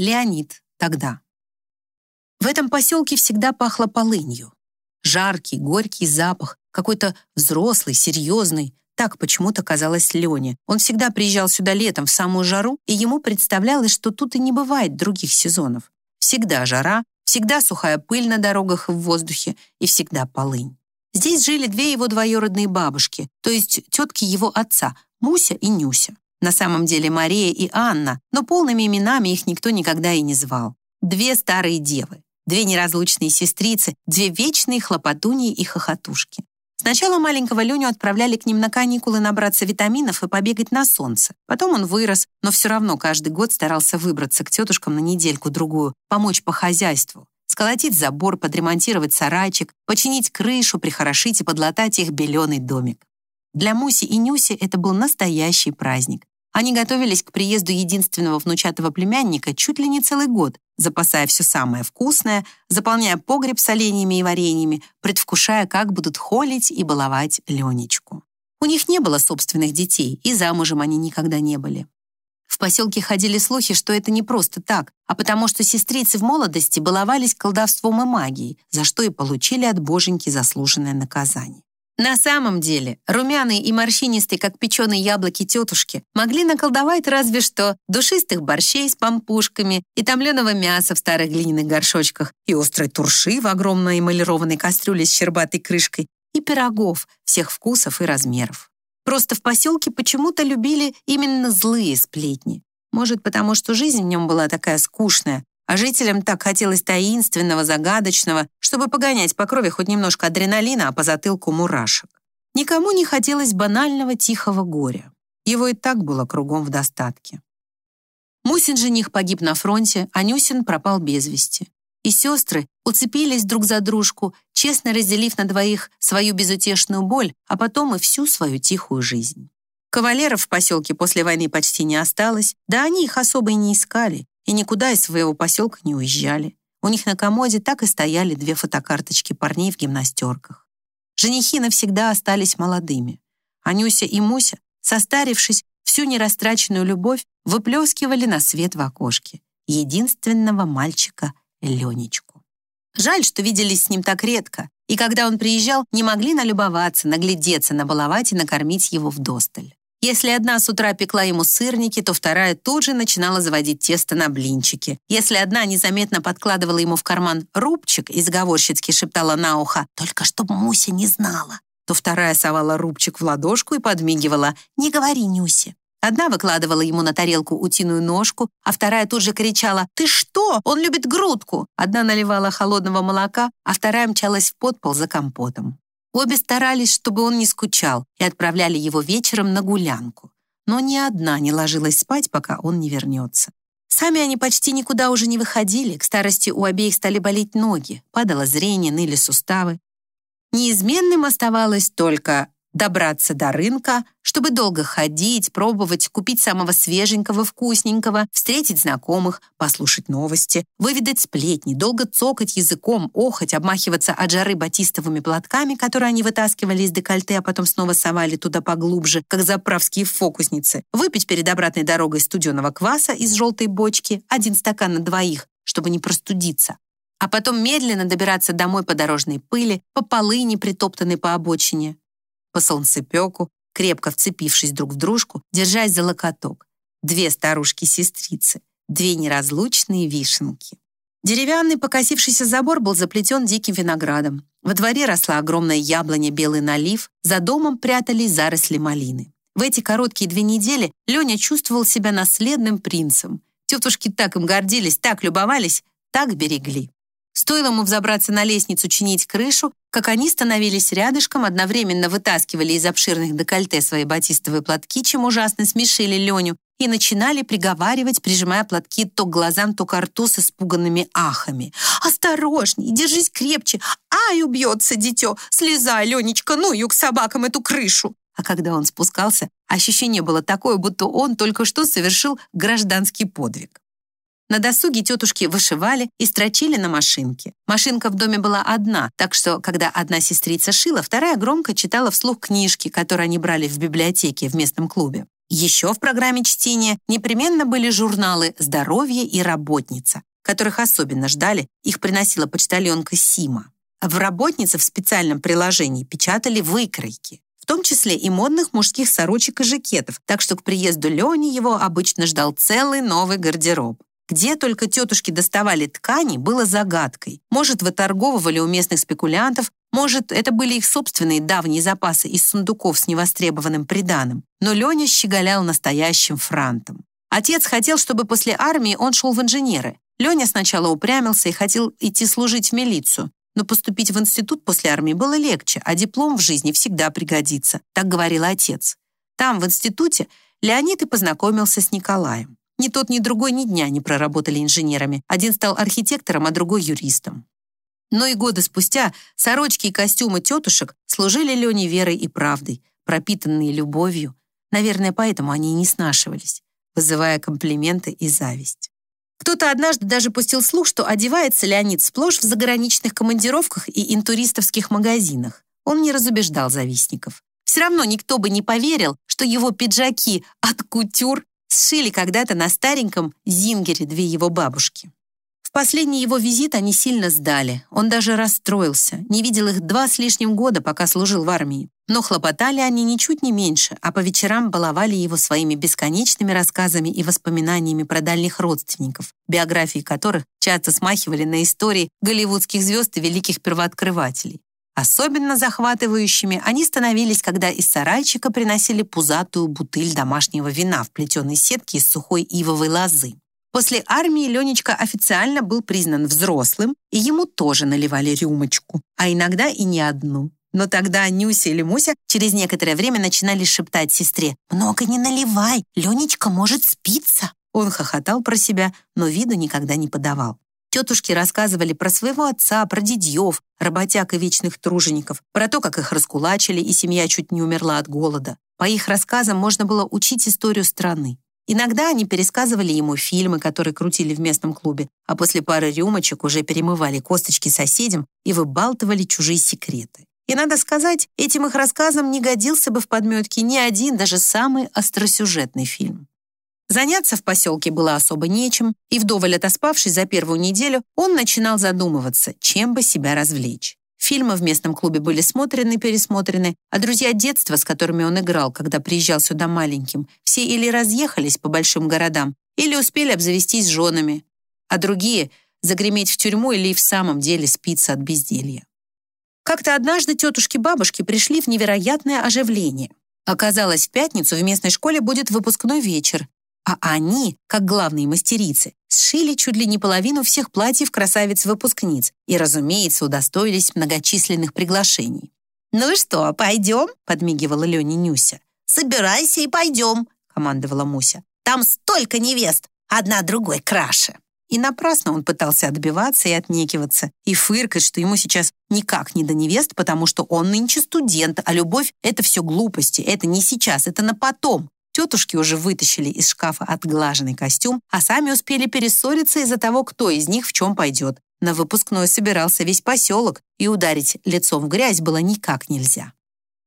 Леонид тогда. В этом поселке всегда пахло полынью. Жаркий, горький запах, какой-то взрослый, серьезный. Так почему-то казалось Лене. Он всегда приезжал сюда летом в самую жару, и ему представлялось, что тут и не бывает других сезонов. Всегда жара, всегда сухая пыль на дорогах и в воздухе, и всегда полынь. Здесь жили две его двоюродные бабушки, то есть тетки его отца, Муся и Нюся. На самом деле Мария и Анна, но полными именами их никто никогда и не звал. Две старые девы, две неразлучные сестрицы, две вечные хлопотуньи и хохотушки. Сначала маленького Леню отправляли к ним на каникулы набраться витаминов и побегать на солнце. Потом он вырос, но все равно каждый год старался выбраться к тетушкам на недельку-другую, помочь по хозяйству, сколотить забор, подремонтировать сарайчик, починить крышу, прихорошить и подлатать их беленый домик. Для Муси и Нюси это был настоящий праздник. Они готовились к приезду единственного внучатого племянника чуть ли не целый год, запасая все самое вкусное, заполняя погреб соленьями и вареньями, предвкушая, как будут холить и баловать Ленечку. У них не было собственных детей, и замужем они никогда не были. В поселке ходили слухи, что это не просто так, а потому что сестрицы в молодости баловались колдовством и магией, за что и получили от боженьки заслуженное наказание. На самом деле, румяные и морщинистые, как печеные яблоки тетушки, могли наколдовать разве что душистых борщей с пампушками и томленого мяса в старых глиняных горшочках, и острой турши в огромной эмалированной кастрюле с щербатой крышкой, и пирогов всех вкусов и размеров. Просто в поселке почему-то любили именно злые сплетни. Может, потому что жизнь в нем была такая скучная, а жителям так хотелось таинственного, загадочного, чтобы погонять по крови хоть немножко адреналина, а по затылку мурашек. Никому не хотелось банального тихого горя. Его и так было кругом в достатке. Мусин жених погиб на фронте, а Нюсин пропал без вести. И сестры уцепились друг за дружку, честно разделив на двоих свою безутешную боль, а потом и всю свою тихую жизнь. Кавалеров в поселке после войны почти не осталось, да они их особо и не искали, и никуда из своего поселка не уезжали. У них на комоде так и стояли две фотокарточки парней в гимнастерках. Женихи навсегда остались молодыми. Анюся и Муся, состарившись, всю нерастраченную любовь выплескивали на свет в окошке. Единственного мальчика Ленечку. Жаль, что виделись с ним так редко, и когда он приезжал, не могли налюбоваться, наглядеться, набаловать и накормить его вдосталь. Если одна с утра пекла ему сырники, то вторая тут же начинала заводить тесто на блинчики. Если одна незаметно подкладывала ему в карман рубчик и заговорщицки шептала на ухо «Только чтоб Муся не знала», то вторая совала рубчик в ладошку и подмигивала «Не говори Нюсе». Одна выкладывала ему на тарелку утиную ножку, а вторая тут же кричала «Ты что? Он любит грудку!» Одна наливала холодного молока, а вторая мчалась в подпол за компотом. Обе старались, чтобы он не скучал, и отправляли его вечером на гулянку. Но ни одна не ложилась спать, пока он не вернется. Сами они почти никуда уже не выходили, к старости у обеих стали болеть ноги, падало зрение, ныли суставы. Неизменным оставалось только добраться до рынка, чтобы долго ходить, пробовать, купить самого свеженького, вкусненького, встретить знакомых, послушать новости, выведать сплетни, долго цокать языком, охоть, обмахиваться от жары батистовыми платками, которые они вытаскивали из декольте, а потом снова совали туда поглубже, как заправские фокусницы, выпить перед обратной дорогой студеного кваса из желтой бочки, один стакан на двоих, чтобы не простудиться, а потом медленно добираться домой по дорожной пыли, по полыни, притоптанной по обочине, по солнцепеку, крепко вцепившись друг в дружку, держась за локоток. Две старушки-сестрицы, две неразлучные вишенки. Деревянный покосившийся забор был заплетен диким виноградом. Во дворе росла огромная яблоня белый налив, за домом прятались заросли малины. В эти короткие две недели Леня чувствовал себя наследным принцем. Тетушки так им гордились, так любовались, так берегли. Стоило ему взобраться на лестницу чинить крышу, как они становились рядышком, одновременно вытаскивали из обширных декольте свои батистовые платки, чем ужасно смешили Леню, и начинали приговаривать, прижимая платки то к глазам, то к рту с испуганными ахами. «Осторожней, держись крепче! Ай, убьется дитё! Слезай, Ленечка, ну ю к собакам эту крышу!» А когда он спускался, ощущение было такое, будто он только что совершил гражданский подвиг. На досуге тетушки вышивали и строчили на машинке. Машинка в доме была одна, так что, когда одна сестрица шила, вторая громко читала вслух книжки, которые они брали в библиотеке в местном клубе. Еще в программе чтения непременно были журналы «Здоровье» и «Работница», которых особенно ждали, их приносила почтальонка Сима. В «Работнице» в специальном приложении печатали выкройки, в том числе и модных мужских сорочек и жакетов, так что к приезду Лени его обычно ждал целый новый гардероб. Где только тетушки доставали ткани, было загадкой. Может, выторговывали у местных спекулянтов, может, это были их собственные давние запасы из сундуков с невостребованным приданым. Но Леня щеголял настоящим франтом. Отец хотел, чтобы после армии он шел в инженеры. Леня сначала упрямился и хотел идти служить в милицию, но поступить в институт после армии было легче, а диплом в жизни всегда пригодится, так говорил отец. Там, в институте, Леонид и познакомился с Николаем. Ни тот, ни другой ни дня не проработали инженерами. Один стал архитектором, а другой юристом. Но и годы спустя сорочки и костюмы тетушек служили Лене верой и правдой, пропитанные любовью. Наверное, поэтому они и не снашивались, вызывая комплименты и зависть. Кто-то однажды даже пустил слух, что одевается Леонид сплошь в заграничных командировках и интуристовских магазинах. Он не разубеждал завистников. Все равно никто бы не поверил, что его пиджаки от кутюр Сшили когда-то на стареньком зингере две его бабушки. В последний его визит они сильно сдали. Он даже расстроился. Не видел их два с лишним года, пока служил в армии. Но хлопотали они ничуть не меньше, а по вечерам баловали его своими бесконечными рассказами и воспоминаниями про дальних родственников, биографии которых часто смахивали на истории голливудских звезд и великих первооткрывателей. Особенно захватывающими они становились, когда из сарайчика приносили пузатую бутыль домашнего вина в плетеной сетке из сухой ивовой лозы. После армии Ленечка официально был признан взрослым, и ему тоже наливали рюмочку, а иногда и не одну. Но тогда Нюся или Муся через некоторое время начинали шептать сестре «Много не наливай, Ленечка может спиться». Он хохотал про себя, но виду никогда не подавал. Тетушки рассказывали про своего отца, про дедьев, работяг и вечных тружеников, про то, как их раскулачили, и семья чуть не умерла от голода. По их рассказам можно было учить историю страны. Иногда они пересказывали ему фильмы, которые крутили в местном клубе, а после пары рюмочек уже перемывали косточки соседям и выбалтывали чужие секреты. И надо сказать, этим их рассказам не годился бы в подметке ни один, даже самый остросюжетный фильм. Заняться в поселке было особо нечем, и вдоволь отоспавшись за первую неделю, он начинал задумываться, чем бы себя развлечь. Фильмы в местном клубе были смотрены и пересмотрены, а друзья детства, с которыми он играл, когда приезжал сюда маленьким, все или разъехались по большим городам, или успели обзавестись женами, а другие — загреметь в тюрьму или и в самом деле спиться от безделья. Как-то однажды тетушки-бабушки пришли в невероятное оживление. Оказалось, в пятницу в местной школе будет выпускной вечер, а они, как главные мастерицы, сшили чуть ли не половину всех платьев красавиц-выпускниц и, разумеется, удостоились многочисленных приглашений. «Ну что, пойдем?» — подмигивала Леня Нюся. «Собирайся и пойдем», — командовала Муся. «Там столько невест, одна другой краше». И напрасно он пытался отбиваться и отнекиваться, и фыркать, что ему сейчас никак не до невест, потому что он нынче студент, а любовь — это все глупости, это не сейчас, это на потом. Тетушки уже вытащили из шкафа отглаженный костюм, а сами успели перессориться из-за того, кто из них в чем пойдет. На выпускной собирался весь поселок, и ударить лицом в грязь было никак нельзя.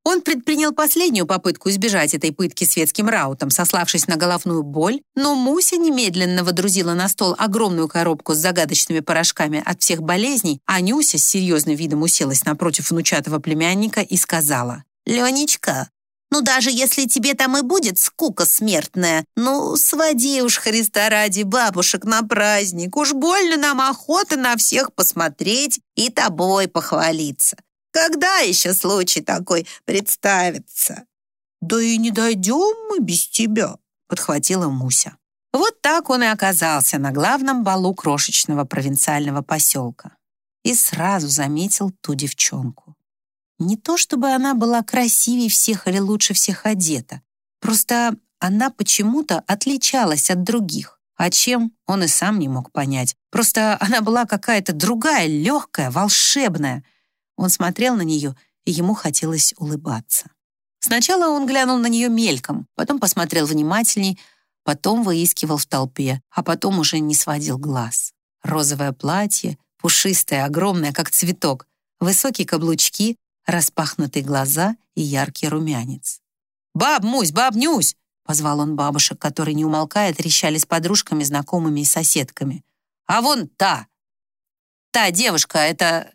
Он предпринял последнюю попытку избежать этой пытки светским раутом, сославшись на головную боль, но Муся немедленно водрузила на стол огромную коробку с загадочными порошками от всех болезней, а Нюся с серьезным видом уселась напротив внучатого племянника и сказала, «Ленечка, ну, даже если тебе там и будет скука смертная, ну, своди уж, Христа ради, бабушек на праздник. Уж больно нам охота на всех посмотреть и тобой похвалиться. Когда еще случай такой представится?» «Да и не дойдем мы без тебя», — подхватила Муся. Вот так он и оказался на главном балу крошечного провинциального поселка. И сразу заметил ту девчонку. Не то чтобы она была красивее всех или лучше всех одета, просто она почему-то отличалась от других. А чем, он и сам не мог понять. Просто она была какая-то другая, легкая, волшебная. Он смотрел на нее, и ему хотелось улыбаться. Сначала он глянул на нее мельком, потом посмотрел внимательней, потом выискивал в толпе, а потом уже не сводил глаз. Розовое платье, пушистое, огромное, как цветок, высокие каблучки, распахнутые глаза и яркий румянец. «Баб, Мусь, баб, Нюсь!» — позвал он бабушек, которые, не умолкая, трещали с подружками, знакомыми и соседками. «А вон та! Та девушка, это...»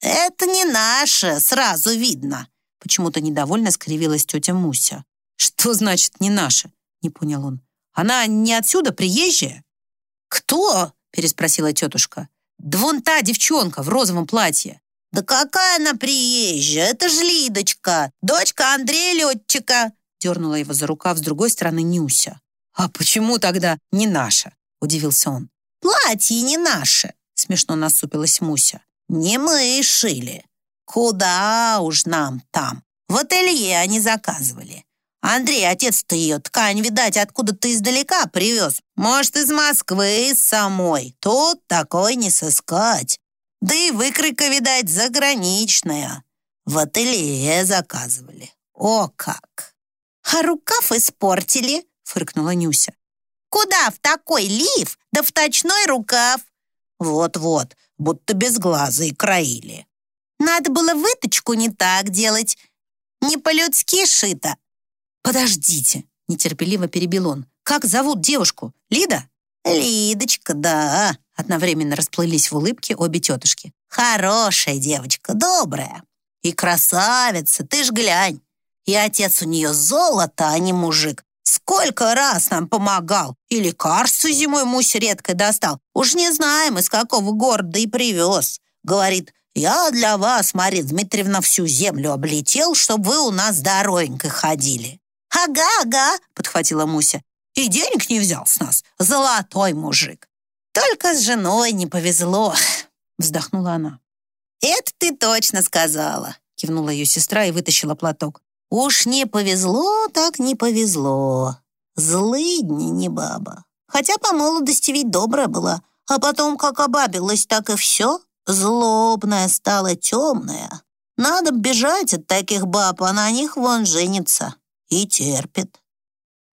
«Это не наша, сразу видно», — почему-то недовольно скривилась тетя Муся. «Что значит «не наша»?» — не понял он. «Она не отсюда, приезжая?» «Кто?» — переспросила тетушка. «Да вон та девчонка в розовом платье». «Да какая она приезжая? Это ж Лидочка, дочка Андрея Летчика!» Дернула его за рукав с другой стороны Нюся. «А почему тогда не наша?» Удивился он. «Платье не наше!» Смешно насупилась Муся. «Не мы шили. Куда уж нам там? В ателье они заказывали. Андрей, отец-то ее ткань, видать, откуда-то издалека привез. Может, из Москвы, из самой. Тут такой не сыскать. Да и выкройка, видать, заграничная. В ателье заказывали. О как! А рукав испортили, фыркнула Нюся. Куда в такой лиф, да в точной рукав? Вот-вот, будто без глаза и краили. Надо было выточку не так делать. Не по-людски шито. Подождите, нетерпеливо перебил он. Как зовут девушку? Лида? Лидочка, да. Одновременно расплылись в улыбке обе тетушки. «Хорошая девочка, добрая. И красавица, ты ж глянь. И отец у нее золото, а не мужик. Сколько раз нам помогал. И лекарства зимой мусь редко достал. Уж не знаем, из какого города и привез. Говорит, я для вас, Мария Дмитриевна, всю землю облетел, чтобы вы у нас здоровенько ходили. «Ага, ага», — подхватила Муся. «И денег не взял с нас. Золотой мужик. «Только с женой не повезло», — вздохнула она. «Это ты точно сказала», — кивнула ее сестра и вытащила платок. «Уж не повезло, так не повезло. Злыдни не баба. Хотя по молодости ведь добрая была, а потом как обабилась, так и все. Злобная стала темная. Надо бежать от таких баб, а на них вон женится. И терпит».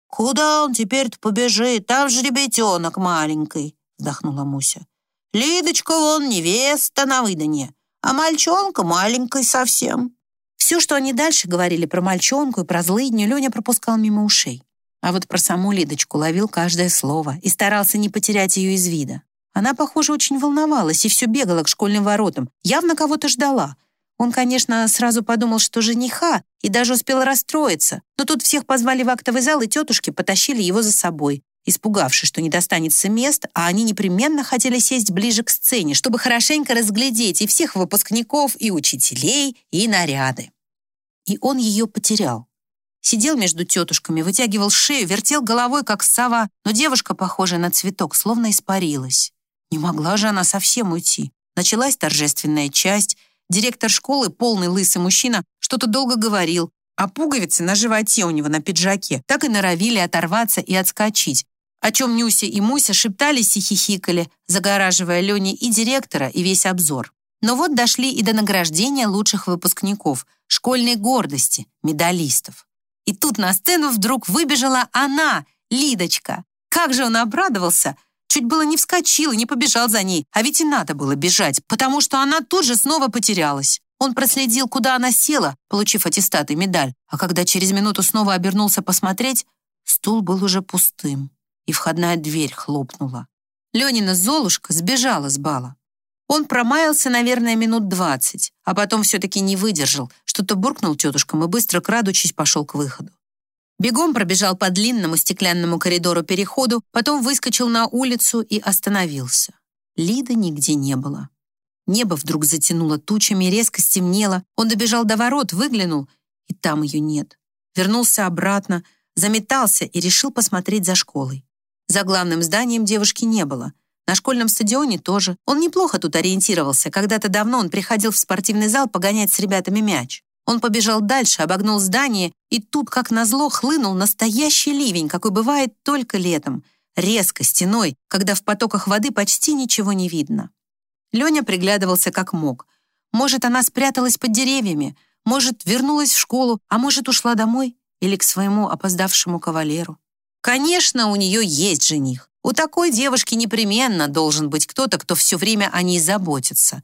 «Куда он теперь-то побежит? Там же ребятенок маленький», вздохнула Муся. «Лидочка вон невеста на выданье, а мальчонка маленькой совсем». Все, что они дальше говорили про мальчонку и про злыдню, Леня пропускал мимо ушей. А вот про саму Лидочку ловил каждое слово и старался не потерять ее из вида. Она, похоже, очень волновалась и все бегала к школьным воротам, явно кого-то ждала. Он, конечно, сразу подумал, что жениха, и даже успел расстроиться, но тут всех позвали в актовый зал, и тетушки потащили его за собой, испугавшись, что не достанется мест, а они непременно хотели сесть ближе к сцене, чтобы хорошенько разглядеть и всех выпускников, и учителей, и наряды. И он ее потерял. Сидел между тетушками, вытягивал шею, вертел головой, как сова, но девушка, похожая на цветок, словно испарилась. Не могла же она совсем уйти. Началась торжественная часть. Директор школы, полный лысый мужчина, что-то долго говорил, а пуговицы на животе у него на пиджаке так и норовили оторваться и отскочить, о чем Нюся и Муся шептались и хихикали, загораживая Лене и директора, и весь обзор. Но вот дошли и до награждения лучших выпускников, школьной гордости, медалистов. И тут на сцену вдруг выбежала она, Лидочка. Как же он обрадовался! Чуть было не вскочил и не побежал за ней, а ведь и надо было бежать, потому что она тут же снова потерялась. Он проследил, куда она села, получив аттестат и медаль, а когда через минуту снова обернулся посмотреть, стул был уже пустым и входная дверь хлопнула. Ленина Золушка сбежала с бала. Он промаялся, наверное, минут двадцать, а потом все-таки не выдержал, что-то буркнул тетушкам и быстро, крадучись, пошел к выходу. Бегом пробежал по длинному стеклянному коридору переходу, потом выскочил на улицу и остановился. Лиды нигде не было. Небо вдруг затянуло тучами, резко стемнело. Он добежал до ворот, выглянул, и там ее нет. Вернулся обратно, заметался и решил посмотреть за школой. За главным зданием девушки не было. На школьном стадионе тоже. Он неплохо тут ориентировался. Когда-то давно он приходил в спортивный зал погонять с ребятами мяч. Он побежал дальше, обогнул здание, и тут, как назло, хлынул настоящий ливень, какой бывает только летом. Резко, стеной, когда в потоках воды почти ничего не видно. Леня приглядывался как мог. Может, она спряталась под деревьями, может, вернулась в школу, а может, ушла домой или к своему опоздавшему кавалеру. Конечно, у нее есть жених. У такой девушки непременно должен быть кто-то, кто все время о ней заботится.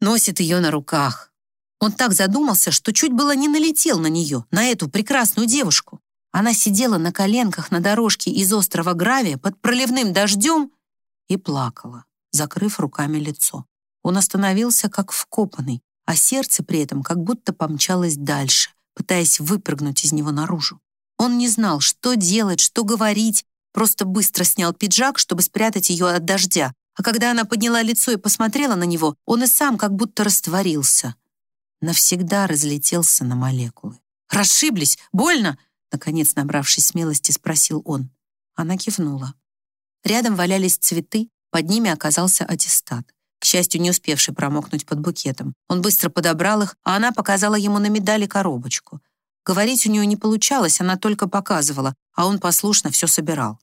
Носит ее на руках. Он так задумался, что чуть было не налетел на нее, на эту прекрасную девушку. Она сидела на коленках на дорожке из острова Гравия под проливным дождем и плакала, закрыв руками лицо. Он остановился как вкопанный, а сердце при этом как будто помчалось дальше, пытаясь выпрыгнуть из него наружу. Он не знал, что делать, что говорить, просто быстро снял пиджак, чтобы спрятать ее от дождя, а когда она подняла лицо и посмотрела на него, он и сам как будто растворился. Навсегда разлетелся на молекулы. «Расшиблись? Больно?» Наконец, набравшись смелости, спросил он. Она кивнула. Рядом валялись цветы, под ними оказался аттестат. К счастью, не успевший промокнуть под букетом. Он быстро подобрал их, а она показала ему на медали коробочку. Говорить у нее не получалось, она только показывала, а он послушно все собирал.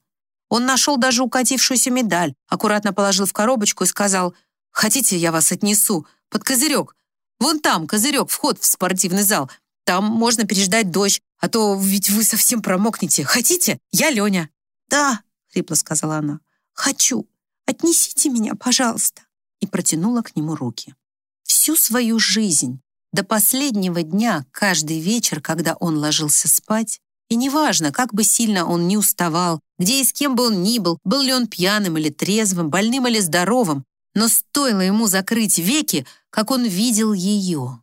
Он нашел даже укатившуюся медаль, аккуратно положил в коробочку и сказал, «Хотите, я вас отнесу? Под козырек. Вон там козырек, вход в спортивный зал. Там можно переждать дождь, а то ведь вы совсем промокнете. Хотите? Я Леня». «Да», — хрипло сказала она, «хочу. Отнесите меня, пожалуйста». И протянула к нему руки. Всю свою жизнь, до последнего дня, каждый вечер, когда он ложился спать, и неважно, как бы сильно он не уставал, где и с кем бы он ни был, был ли он пьяным или трезвым, больным или здоровым, но стоило ему закрыть веки, как он видел ее.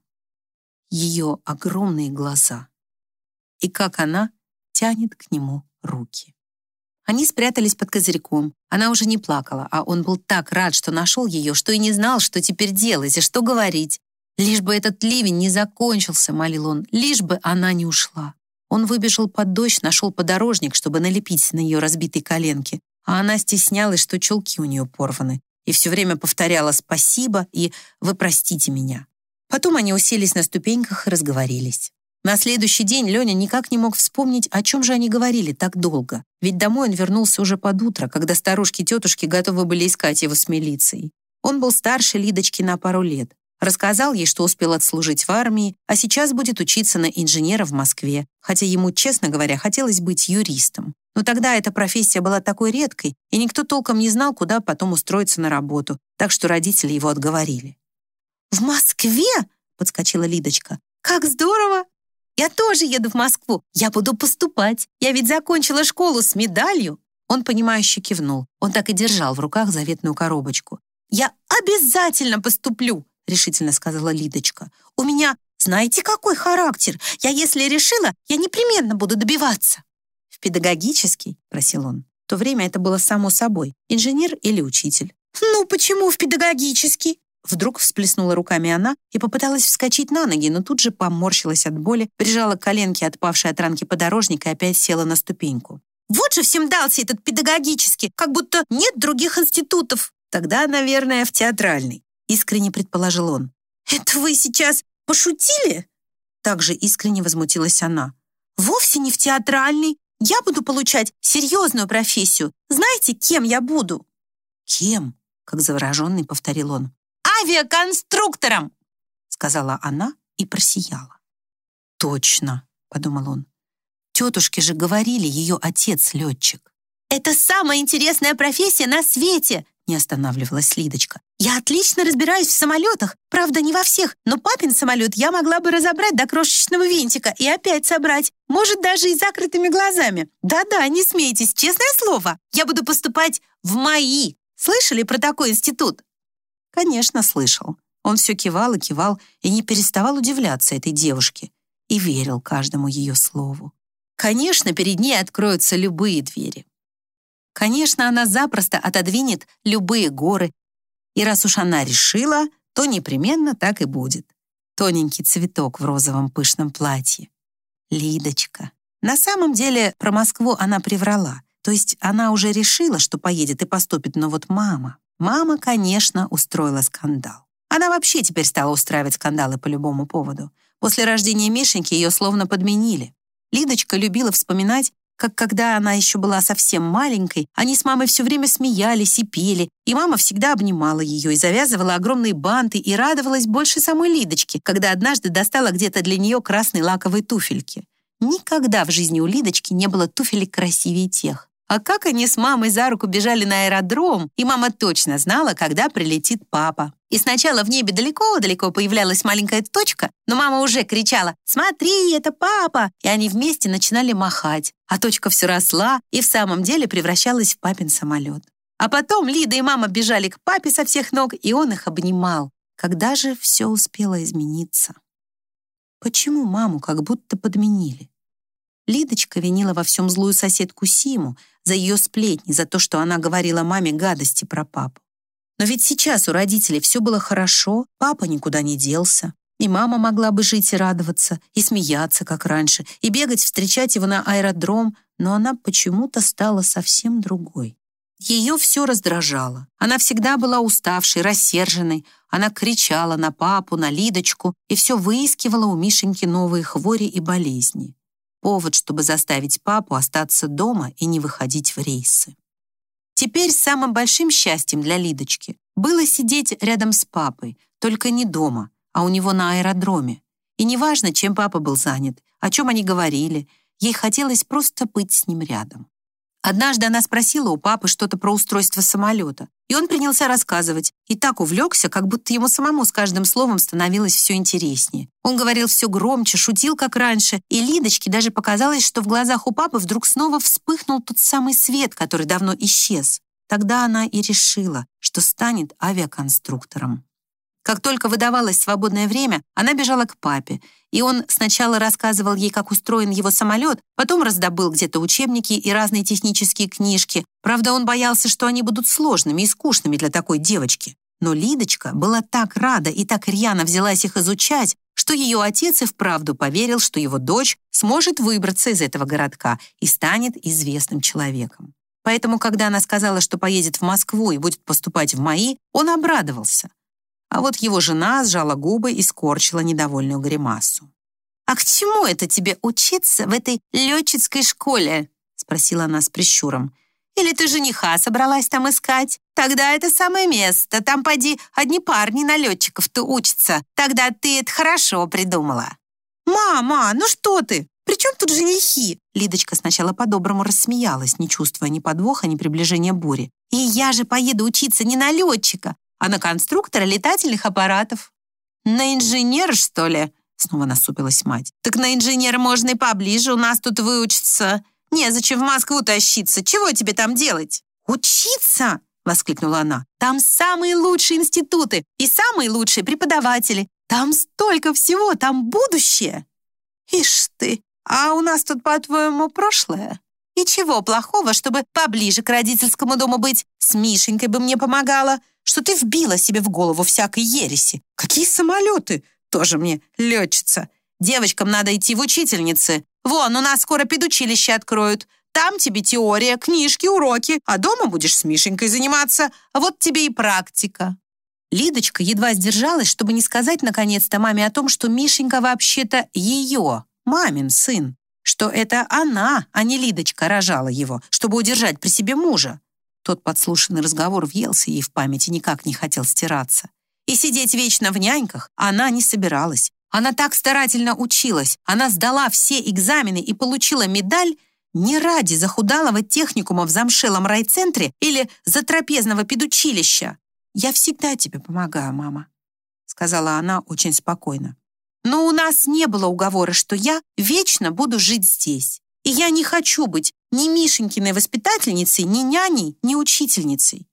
Ее огромные глаза. И как она тянет к нему руки. Они спрятались под козырьком. Она уже не плакала, а он был так рад, что нашел ее, что и не знал, что теперь делать и что говорить. «Лишь бы этот ливень не закончился», — молил он, «лишь бы она не ушла». Он выбежал под дождь, нашел подорожник, чтобы налепить на ее разбитые коленки, а она стеснялась, что чулки у нее порваны, и все время повторяла «спасибо» и «вы простите меня». Потом они уселись на ступеньках и разговорились. На следующий день Леня никак не мог вспомнить, о чем же они говорили так долго. Ведь домой он вернулся уже под утро, когда старушки-тетушки готовы были искать его с милицией. Он был старше Лидочки на пару лет. Рассказал ей, что успел отслужить в армии, а сейчас будет учиться на инженера в Москве, хотя ему, честно говоря, хотелось быть юристом. Но тогда эта профессия была такой редкой, и никто толком не знал, куда потом устроиться на работу, так что родители его отговорили. «В Москве?» — подскочила Лидочка. «Как здорово! Я тоже еду в Москву. Я буду поступать. Я ведь закончила школу с медалью». Он, понимающе кивнул. Он так и держал в руках заветную коробочку. «Я обязательно поступлю!» — решительно сказала Лидочка. «У меня, знаете, какой характер? Я, если решила, я непременно буду добиваться». «В педагогический?» — просил он. В то время это было само собой. Инженер или учитель. «Ну, почему в педагогический?» Вдруг всплеснула руками она и попыталась вскочить на ноги, но тут же поморщилась от боли, прижала коленки, отпавшие от ранки подорожника, и опять села на ступеньку. «Вот же всем дался этот педагогический, как будто нет других институтов». Тогда, наверное, в театральный искренне предположил он. «Это вы сейчас пошутили?» Также искренне возмутилась она. «Вовсе не в театральный. Я буду получать серьезную профессию. Знаете, кем я буду?» «Кем?» — как завороженный повторил он. «Авиаконструктором!» — сказала она и просияла. «Точно!» — подумал он. «Тетушки же говорили, ее отец летчик». «Это самая интересная профессия на свете!» не останавливалась Лидочка. «Я отлично разбираюсь в самолетах. Правда, не во всех, но папин самолет я могла бы разобрать до крошечного винтика и опять собрать. Может, даже и закрытыми глазами. Да-да, не смейтесь, честное слово. Я буду поступать в МАИ. Слышали про такой институт?» Конечно, слышал. Он все кивал и кивал и не переставал удивляться этой девушке и верил каждому ее слову. Конечно, перед ней откроются любые двери. Конечно, она запросто отодвинет любые горы, и раз уж она решила, то непременно так и будет. Тоненький цветок в розовом пышном платье. Лидочка. На самом деле про Москву она приврала. То есть она уже решила, что поедет и поступит, но вот мама... Мама, конечно, устроила скандал. Она вообще теперь стала устраивать скандалы по любому поводу. После рождения Мишеньки ее словно подменили. Лидочка любила вспоминать, как когда она еще была совсем маленькой, они с мамой все время смеялись и пели, и мама всегда обнимала ее и завязывала огромные банты и радовалась больше самой Лидочки, когда однажды достала где-то для нее красные лаковые туфельки. Никогда в жизни у Лидочки не было туфелек красивее тех. А как они с мамой за руку бежали на аэродром, и мама точно знала, когда прилетит папа. И сначала в небе далеко-далеко появлялась маленькая точка, но мама уже кричала «Смотри, это папа!» И они вместе начинали махать. А точка все росла и в самом деле превращалась в папин самолет. А потом Лида и мама бежали к папе со всех ног, и он их обнимал. Когда же все успело измениться? Почему маму как будто подменили? Лидочка винила во всем злую соседку Симу за ее сплетни, за то, что она говорила маме гадости про папу. Но ведь сейчас у родителей все было хорошо, папа никуда не делся. И мама могла бы жить и радоваться, и смеяться, как раньше, и бегать встречать его на аэродром, но она почему-то стала совсем другой. Ее все раздражало. Она всегда была уставшей, рассерженной. Она кричала на папу, на Лидочку и все выискивала у Мишеньки новые хвори и болезни повод, чтобы заставить папу остаться дома и не выходить в рейсы. Теперь самым большим счастьем для Лидочки было сидеть рядом с папой, только не дома, а у него на аэродроме. И неважно, чем папа был занят, о чем они говорили, ей хотелось просто быть с ним рядом. Однажды она спросила у папы что-то про устройство самолета, и он принялся рассказывать, и так увлекся, как будто ему самому с каждым словом становилось все интереснее. Он говорил все громче, шутил, как раньше, и Лидочке даже показалось, что в глазах у папы вдруг снова вспыхнул тот самый свет, который давно исчез. Тогда она и решила, что станет авиаконструктором. Как только выдавалось свободное время, она бежала к папе, и он сначала рассказывал ей, как устроен его самолет, потом раздобыл где-то учебники и разные технические книжки. Правда, он боялся, что они будут сложными и скучными для такой девочки. Но Лидочка была так рада и так рьяно взялась их изучать, что ее отец и вправду поверил, что его дочь сможет выбраться из этого городка и станет известным человеком. Поэтому, когда она сказала, что поедет в Москву и будет поступать в МАИ, он обрадовался – а вот его жена сжала губы и скорчила недовольную гримасу. «А к чему это тебе учиться в этой летчицкой школе?» спросила она с прищуром. «Или ты жениха собралась там искать? Тогда это самое место. Там, поди, одни парни на летчиков-то учатся. Тогда ты это хорошо придумала». «Мама, ну что ты? При чем тут женихи?» Лидочка сначала по-доброму рассмеялась, не чувствуя ни подвоха, ни приближения бури. «И я же поеду учиться не на летчика, а на конструктора летательных аппаратов. На инженера, что ли? Снова насупилась мать. Так на инженера можно и поближе у нас тут выучиться. Незачем в Москву тащиться. Чего тебе там делать? Учиться? Воскликнула она. Там самые лучшие институты и самые лучшие преподаватели. Там столько всего, там будущее. Ишь ты, а у нас тут, по-твоему, прошлое? И чего плохого, чтобы поближе к родительскому дому быть? С Мишенькой бы мне помогала что ты вбила себе в голову всякой ереси. Какие самолеты? Тоже мне летчица. Девочкам надо идти в учительницы. Вон, у нас скоро педучилище откроют. Там тебе теория, книжки, уроки, а дома будешь с Мишенькой заниматься. Вот тебе и практика». Лидочка едва сдержалась, чтобы не сказать наконец-то маме о том, что Мишенька вообще-то ее, мамин сын, что это она, а не Лидочка, рожала его, чтобы удержать при себе мужа. Тот подслушанный разговор въелся ей в память и никак не хотел стираться. И сидеть вечно в няньках она не собиралась. Она так старательно училась, она сдала все экзамены и получила медаль не ради захудалого техникума в замшелом райцентре или затрапезного педучилища. «Я всегда тебе помогаю, мама», — сказала она очень спокойно. «Но у нас не было уговора, что я вечно буду жить здесь. И я не хочу быть ни Мишенькиной воспитательницей, ни няней, ни учительницей.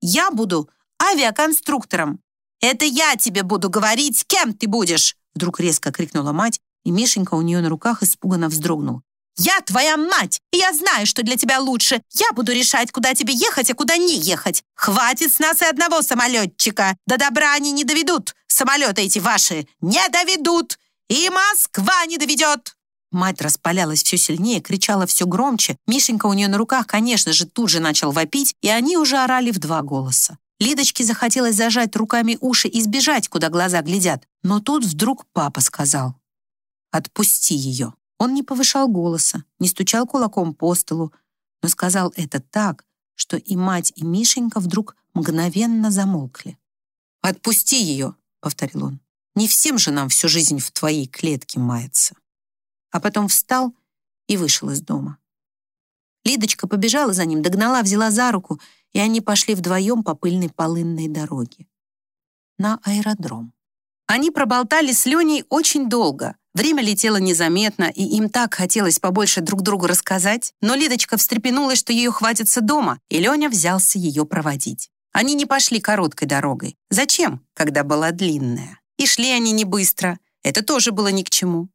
Я буду авиаконструктором. Это я тебе буду говорить, кем ты будешь!» Вдруг резко крикнула мать, и Мишенька у нее на руках испуганно вздрогнул. «Я твоя мать, и я знаю, что для тебя лучше. Я буду решать, куда тебе ехать, а куда не ехать. Хватит с нас и одного самолетчика. До добра они не доведут. Самолеты эти ваши не доведут. И Москва не доведет!» Мать распалялась все сильнее, кричала все громче. Мишенька у нее на руках, конечно же, тут же начал вопить, и они уже орали в два голоса. Лидочке захотелось зажать руками уши и сбежать, куда глаза глядят. Но тут вдруг папа сказал «Отпусти ее». Он не повышал голоса, не стучал кулаком по столу, но сказал это так, что и мать, и Мишенька вдруг мгновенно замолкли. «Отпусти ее», — повторил он. «Не всем же нам всю жизнь в твоей клетке маяться» а потом встал и вышел из дома. Лидочка побежала за ним, догнала, взяла за руку, и они пошли вдвоем по пыльной полынной дороге. На аэродром. Они проболтали с Леней очень долго. Время летело незаметно, и им так хотелось побольше друг другу рассказать, но Лидочка встрепенулась, что ее хватится дома, и Леня взялся ее проводить. Они не пошли короткой дорогой. Зачем, когда была длинная? И шли они не быстро. Это тоже было ни к чему.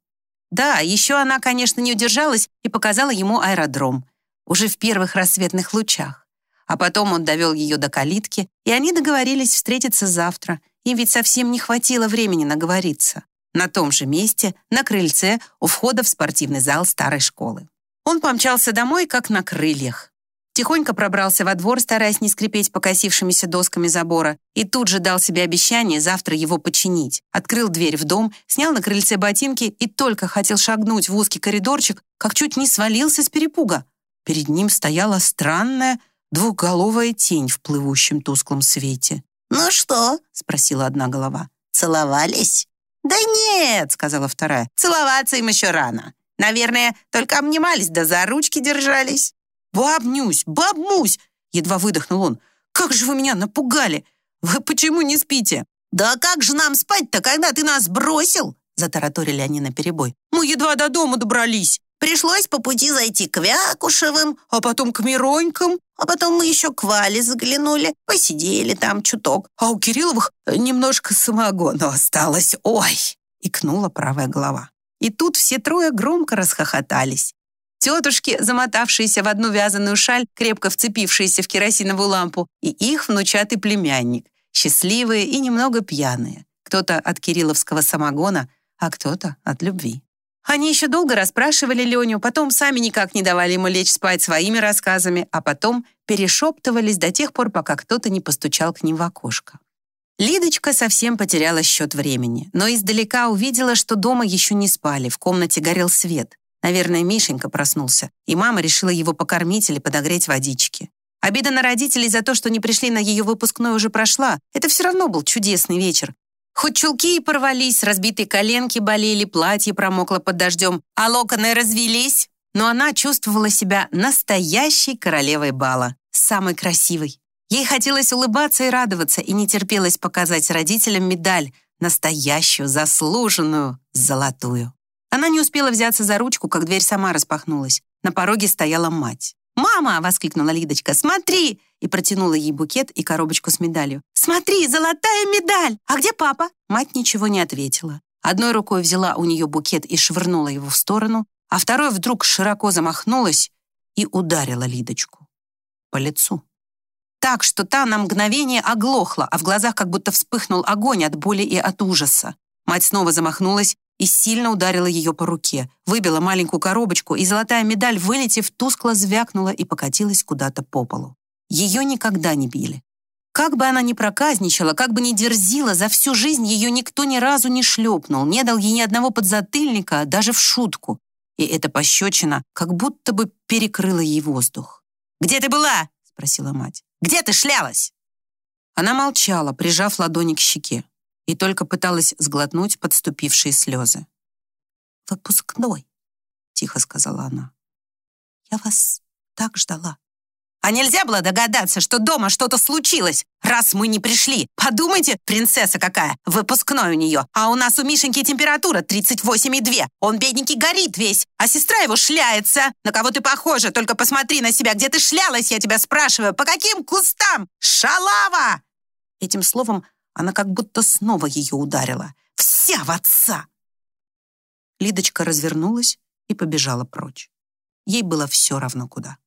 Да, еще она, конечно, не удержалась и показала ему аэродром. Уже в первых рассветных лучах. А потом он довел ее до калитки, и они договорились встретиться завтра. Им ведь совсем не хватило времени наговориться. На том же месте, на крыльце, у входа в спортивный зал старой школы. Он помчался домой, как на крыльях. Тихонько пробрался во двор, стараясь не скрипеть покосившимися досками забора, и тут же дал себе обещание завтра его починить. Открыл дверь в дом, снял на крыльце ботинки и только хотел шагнуть в узкий коридорчик, как чуть не свалился с перепуга. Перед ним стояла странная двухголовая тень в плывущем тусклом свете. «Ну что?» — спросила одна голова. «Целовались?» «Да нет», — сказала вторая. «Целоваться им еще рано. Наверное, только обнимались да за ручки держались». «Бабнюсь, бабмусь!» Едва выдохнул он. «Как же вы меня напугали! Вы почему не спите?» «Да как же нам спать-то, когда ты нас бросил?» Затараторили они наперебой. «Мы едва до дома добрались. Пришлось по пути зайти к Вякушевым, а потом к Миронькам, а потом мы еще к Вале заглянули, посидели там чуток. А у Кирилловых немножко самогона осталось. Ой!» — икнула правая голова. И тут все трое громко расхохотались. Тетушки, замотавшиеся в одну вязаную шаль, крепко вцепившиеся в керосиновую лампу, и их внучатый племянник, счастливые и немного пьяные. Кто-то от кирилловского самогона, а кто-то от любви. Они еще долго расспрашивали Леню, потом сами никак не давали ему лечь спать своими рассказами, а потом перешептывались до тех пор, пока кто-то не постучал к ним в окошко. Лидочка совсем потеряла счет времени, но издалека увидела, что дома еще не спали, в комнате горел свет. Наверное, Мишенька проснулся, и мама решила его покормить или подогреть водички. Обида на родителей за то, что не пришли на ее выпускной, уже прошла. Это все равно был чудесный вечер. Хоть чулки и порвались, разбитые коленки болели, платье промокло под дождем, а локоны развелись, но она чувствовала себя настоящей королевой бала, самой красивой. Ей хотелось улыбаться и радоваться, и не терпелось показать родителям медаль, настоящую, заслуженную, золотую. Она не успела взяться за ручку, как дверь сама распахнулась. На пороге стояла мать. «Мама!» — воскликнула Лидочка. «Смотри!» И протянула ей букет и коробочку с медалью. «Смотри, золотая медаль! А где папа?» Мать ничего не ответила. Одной рукой взяла у нее букет и швырнула его в сторону, а второй вдруг широко замахнулась и ударила Лидочку по лицу. Так, что та на мгновение оглохла, а в глазах как будто вспыхнул огонь от боли и от ужаса. Мать снова замахнулась и сильно ударила ее по руке, выбила маленькую коробочку, и золотая медаль, вылетев, тускло звякнула и покатилась куда-то по полу. Ее никогда не били. Как бы она ни проказничала, как бы ни дерзила, за всю жизнь ее никто ни разу не шлепнул, не дал ей ни одного подзатыльника, даже в шутку. И эта пощечина как будто бы перекрыла ей воздух. «Где ты была?» — спросила мать. «Где ты шлялась?» Она молчала, прижав ладони к щеке и только пыталась сглотнуть подступившие слезы. «Выпускной», — тихо сказала она. «Я вас так ждала». «А нельзя было догадаться, что дома что-то случилось, раз мы не пришли? Подумайте, принцесса какая, выпускной у нее, а у нас у Мишеньки температура 38,2. Он, бедненький, горит весь, а сестра его шляется. На кого ты похожа? Только посмотри на себя, где ты шлялась, я тебя спрашиваю. По каким кустам? Шалава!» Этим словом она как будто снова ее ударила. «Вся в отца!» Лидочка развернулась и побежала прочь. Ей было все равно куда.